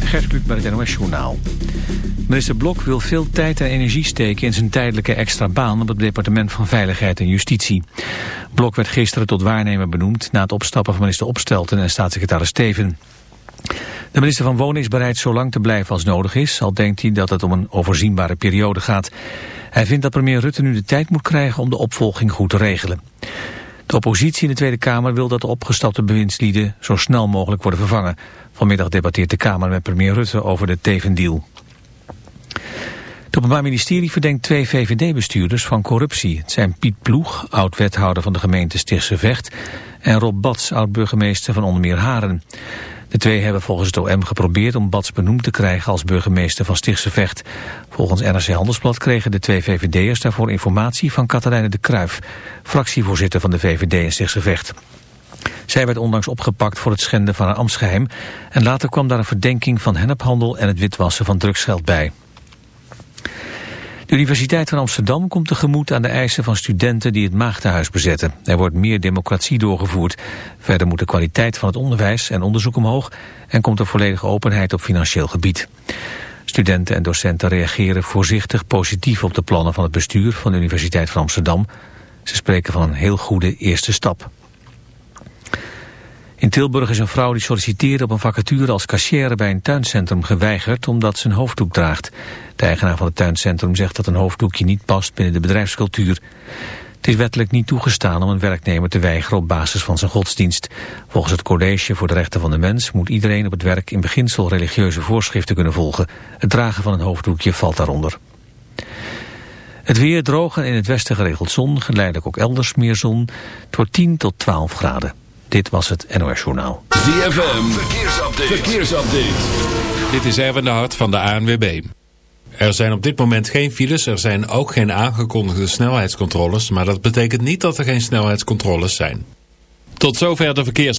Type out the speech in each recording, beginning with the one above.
Gert Kluk bij het NOS Journaal. Minister Blok wil veel tijd en energie steken in zijn tijdelijke extra baan op het departement van Veiligheid en Justitie. Blok werd gisteren tot waarnemer benoemd na het opstappen van minister Opstelten en staatssecretaris Steven. De minister van Wonen is bereid zo lang te blijven als nodig is, al denkt hij dat het om een overzienbare periode gaat. Hij vindt dat premier Rutte nu de tijd moet krijgen om de opvolging goed te regelen. De oppositie in de Tweede Kamer wil dat de opgestapte bewindslieden zo snel mogelijk worden vervangen. Vanmiddag debatteert de Kamer met premier Rutte over de Teven-deal. Het Openbaar Ministerie verdenkt twee VVD-bestuurders van corruptie. Het zijn Piet Ploeg, oud-wethouder van de gemeente Stichtse Vecht... en Rob Bats, oud-burgemeester van onder meer Haren. De twee hebben volgens het OM geprobeerd om Bats benoemd te krijgen als burgemeester van Stichtse Vecht. Volgens NRC Handelsblad kregen de twee VVD'ers daarvoor informatie van Katharijne de Kruif, fractievoorzitter van de VVD in Stichtse Vecht. Zij werd onlangs opgepakt voor het schenden van haar ambtsgeheim en later kwam daar een verdenking van hennephandel en het witwassen van drugsgeld bij. De Universiteit van Amsterdam komt tegemoet aan de eisen van studenten die het Maagdenhuis bezetten. Er wordt meer democratie doorgevoerd. Verder moet de kwaliteit van het onderwijs en onderzoek omhoog en komt er volledige openheid op financieel gebied. Studenten en docenten reageren voorzichtig positief op de plannen van het bestuur van de Universiteit van Amsterdam. Ze spreken van een heel goede eerste stap. In Tilburg is een vrouw die solliciteerde op een vacature als cashier bij een tuincentrum geweigerd omdat ze een hoofddoek draagt. De eigenaar van het tuincentrum zegt dat een hoofddoekje niet past binnen de bedrijfscultuur. Het is wettelijk niet toegestaan om een werknemer te weigeren op basis van zijn godsdienst. Volgens het College voor de Rechten van de Mens moet iedereen op het werk in beginsel religieuze voorschriften kunnen volgen. Het dragen van een hoofddoekje valt daaronder. Het weer droog en in het westen geregeld zon, geleidelijk ook elders meer zon. Het wordt 10 tot 12 graden. Dit was het NOS Journaal. ZFM, verkeersupdate. verkeersupdate. Dit is Erwin de Hart van de ANWB. Er zijn op dit moment geen files, er zijn ook geen aangekondigde snelheidscontroles... maar dat betekent niet dat er geen snelheidscontroles zijn. Tot zover de verkeers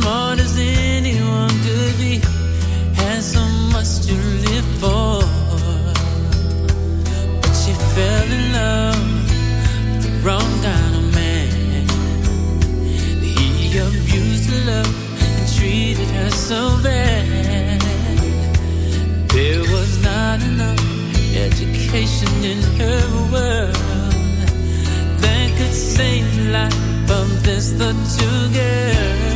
smart as anyone could be, had so much to live for. But she fell in love with the wrong kind of man. He abused her love and treated her so bad. There was not enough education in her world that could save the life of this little girl.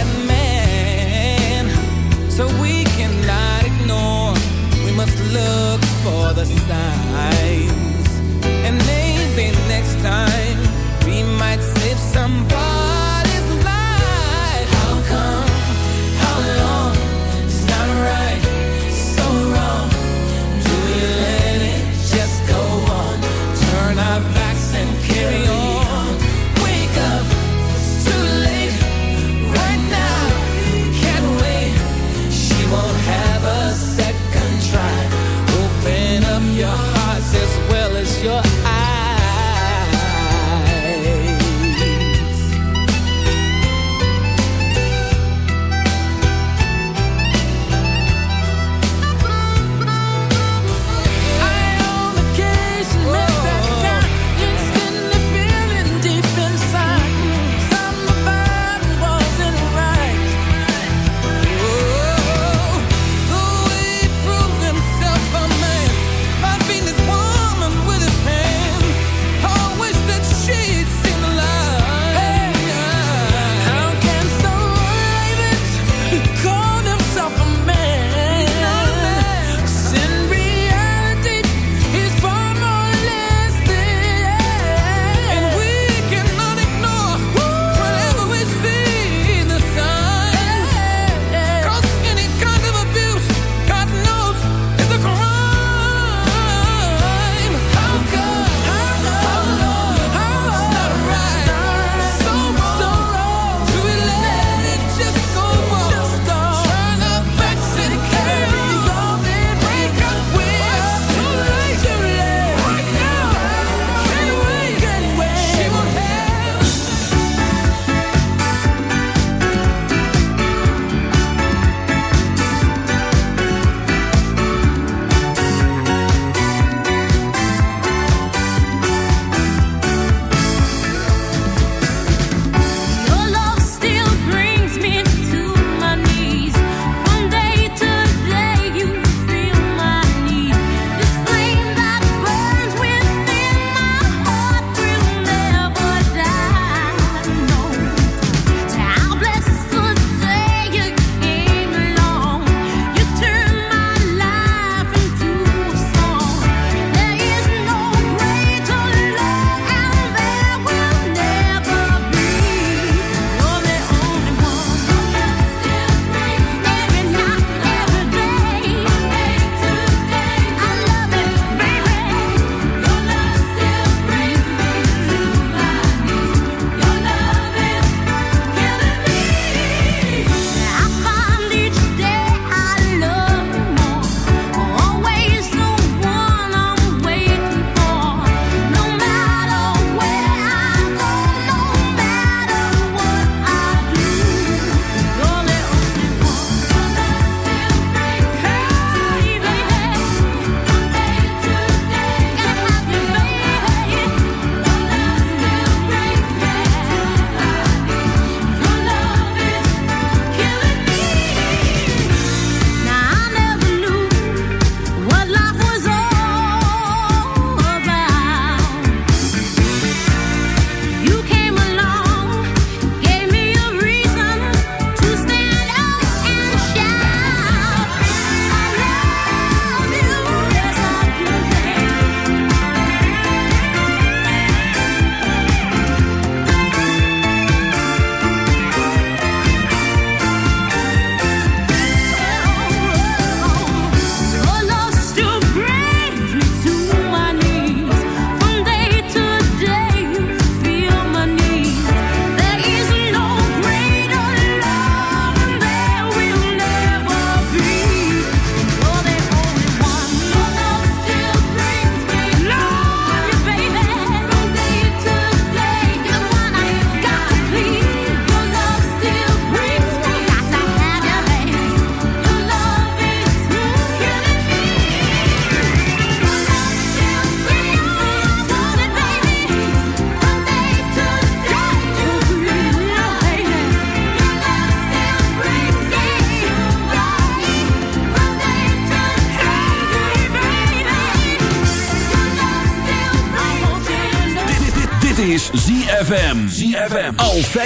so we cannot ignore. We must look for the signs and they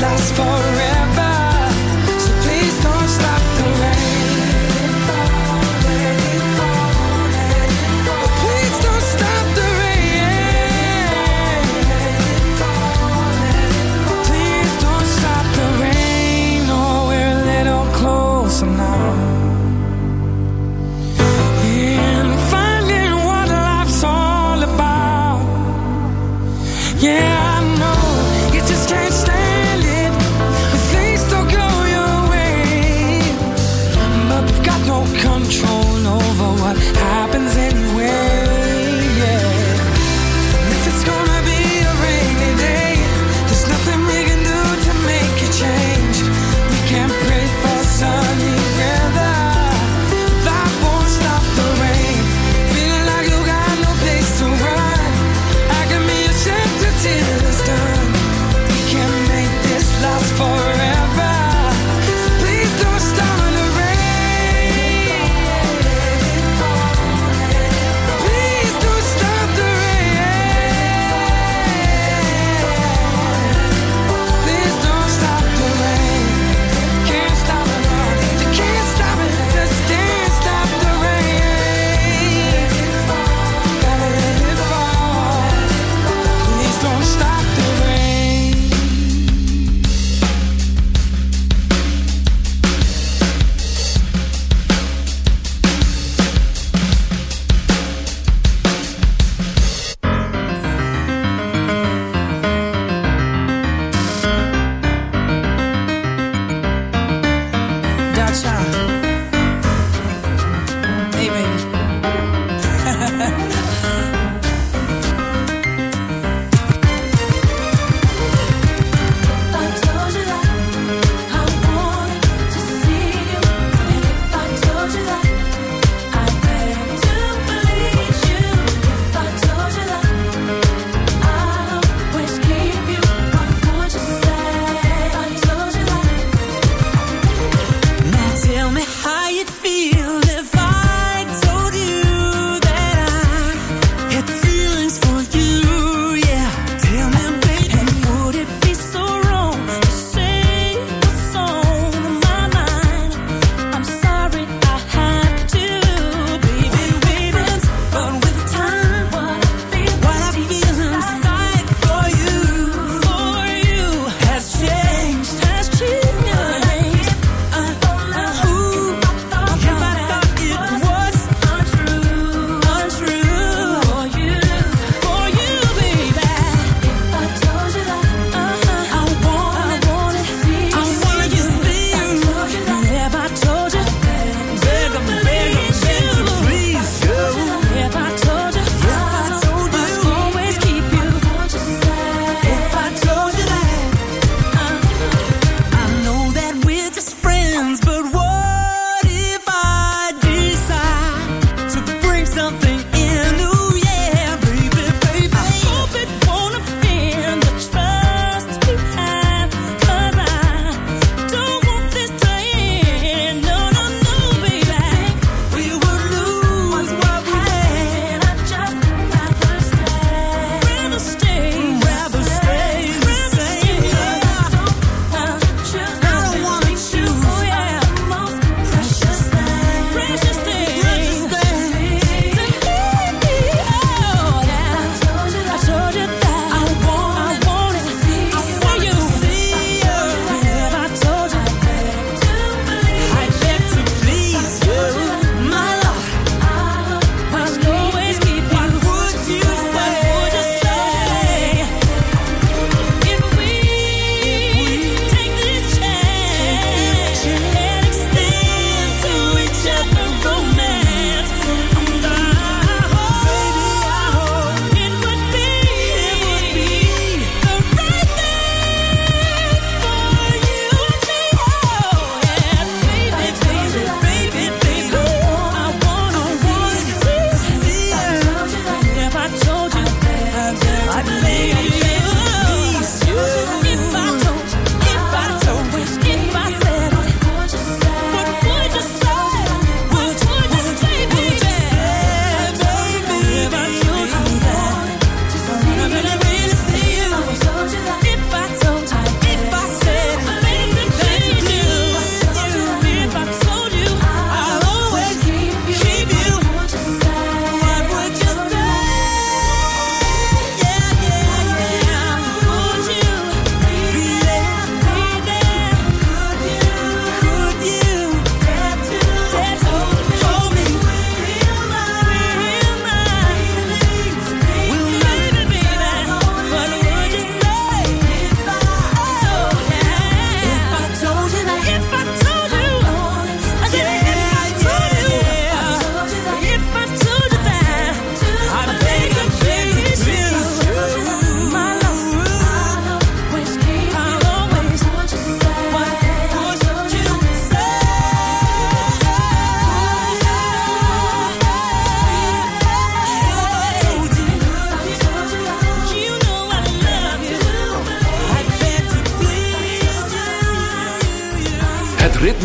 last for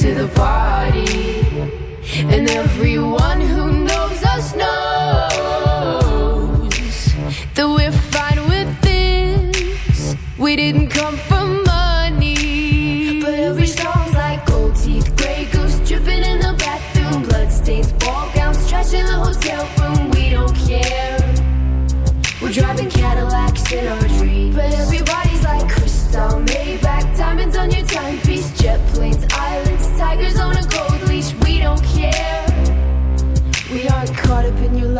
to the party. And everyone who knows us knows that we're fine with this. We didn't come for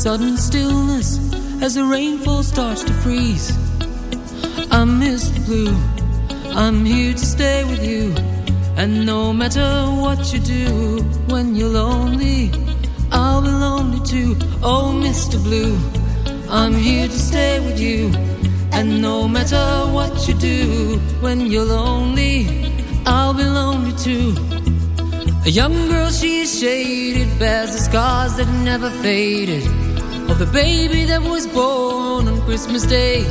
sudden stillness as the rainfall starts to freeze. I'm Mr. Blue, I'm here to stay with you, and no matter what you do when you're lonely. I'll be lonely too. Oh, Mr. Blue, I'm here to stay with you. And no matter what you do when you're lonely, I'll be lonely too. A young girl, she's shaded, bears the scars that never faded. Of the baby that was born on Christmas Day.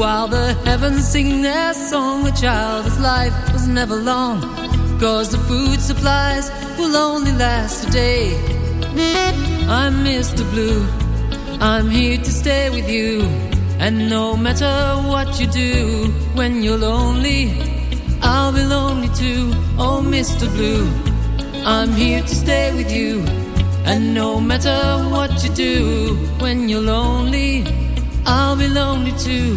While the heavens sing their song, a child's life was never long. Cause the food supplies will only last a day. I'm Mr. Blue, I'm here to stay with you. And no matter what you do when you're lonely, I'll be lonely too. Oh, Mr. Blue, I'm here to stay with you. And no matter what you do when you're lonely, I'll be lonely too.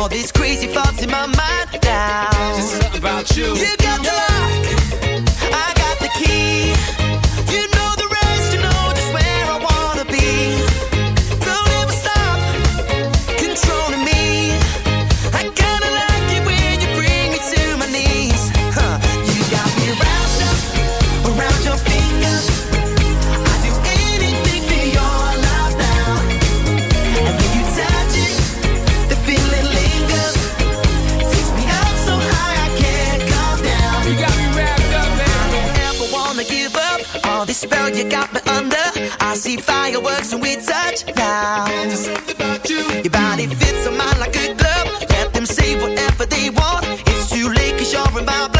All these It's too late cause you're in my blood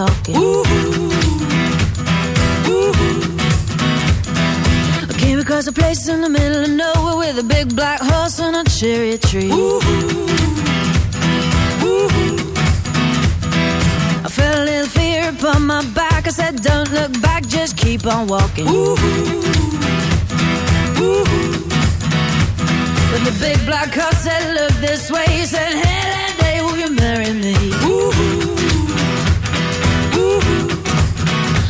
all the talking. I came across a place in the middle of nowhere with a big black horse and a cherry tree. I felt a little fear upon my back. I said, Don't look back, just keep on walking. But the big black horse said, Look this way. He said, Hey,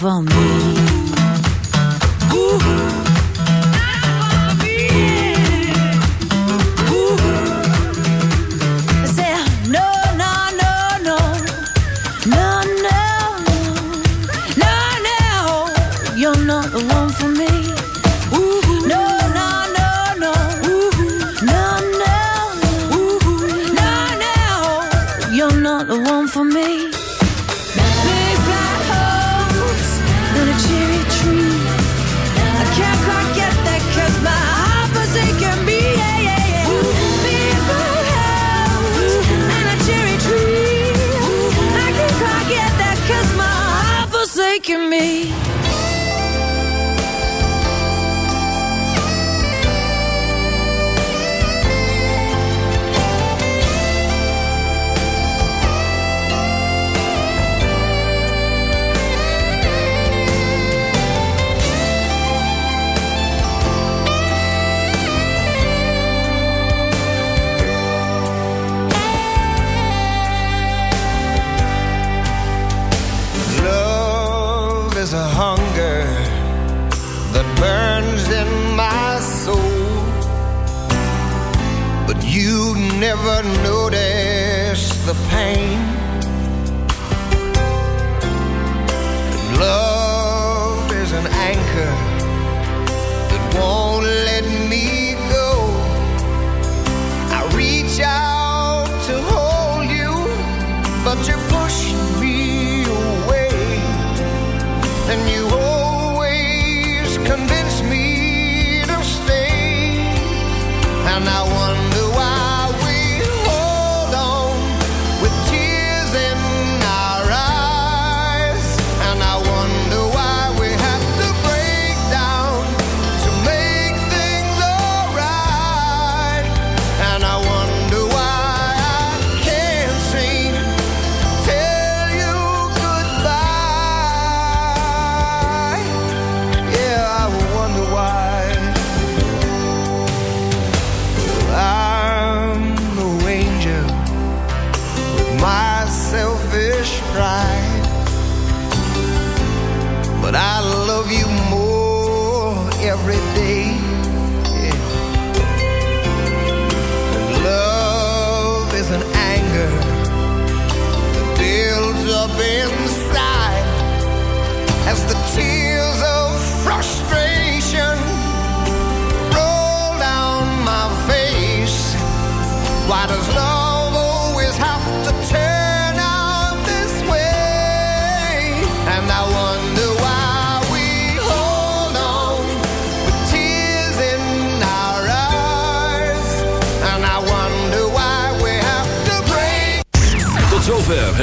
van me.